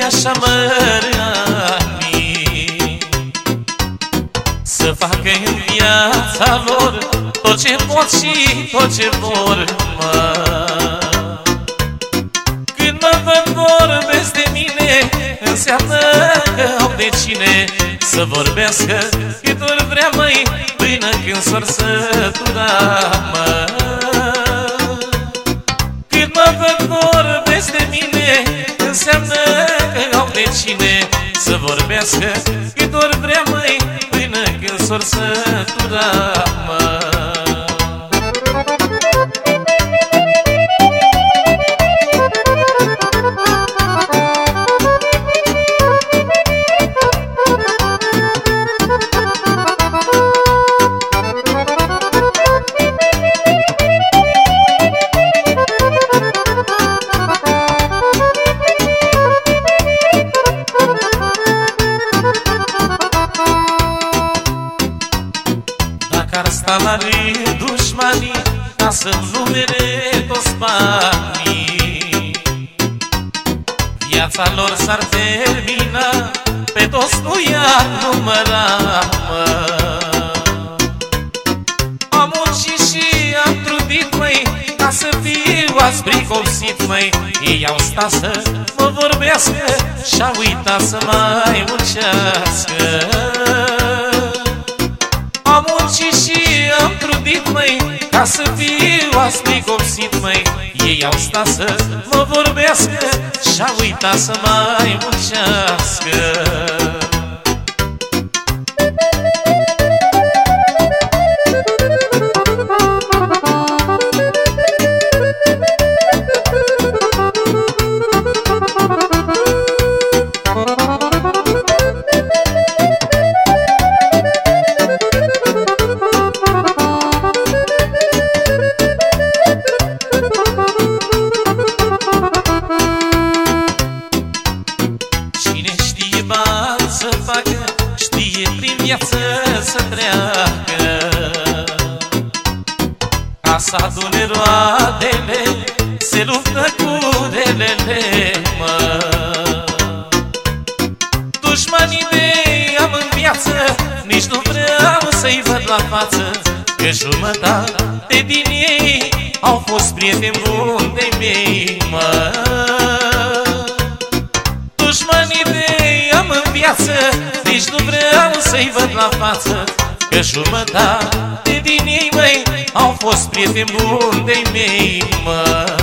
Lume mi-așa mărani Să facă în viața lor Tot ce pot și tot ce vor mă. Când mă văd vorbesc de mine Înseamnă că au de cine Să vorbească cât ori vrea măi Până când s-or sătura mă. Când mă văd vorbesc de mine Înseamnă că au de cine Să vorbească cât ori vrea măi Până când s-or sătura mă. Dacă ar sta la rând dușmanii Ca să-mi numere toți banii. Viața lor s-ar termina Pe toți nu i-ar număra, mă. Am muncit și am trudit, măi Ca să fiu azi bricopsit, măi. Ei au stat să mă vorbească Și-au uitat să mai muncească am trudit, măi Ca să fiu astfel copsit, măi. Ei au stat să mă vorbească Și-au uitat să mai muncească prin viață să treacă. Ca să adune roadele Se luptă cu relele, mă. Dușmanii mei am în viață Nici nu vreau să-i văd la față. Că jumătate din ei Au fost prieteni buni de mei, mă. Dușmanii mei am în viață Nici nu vreau să-i văd la față Că jumătate din ei, măi Au fost prieteni buni de mei, mă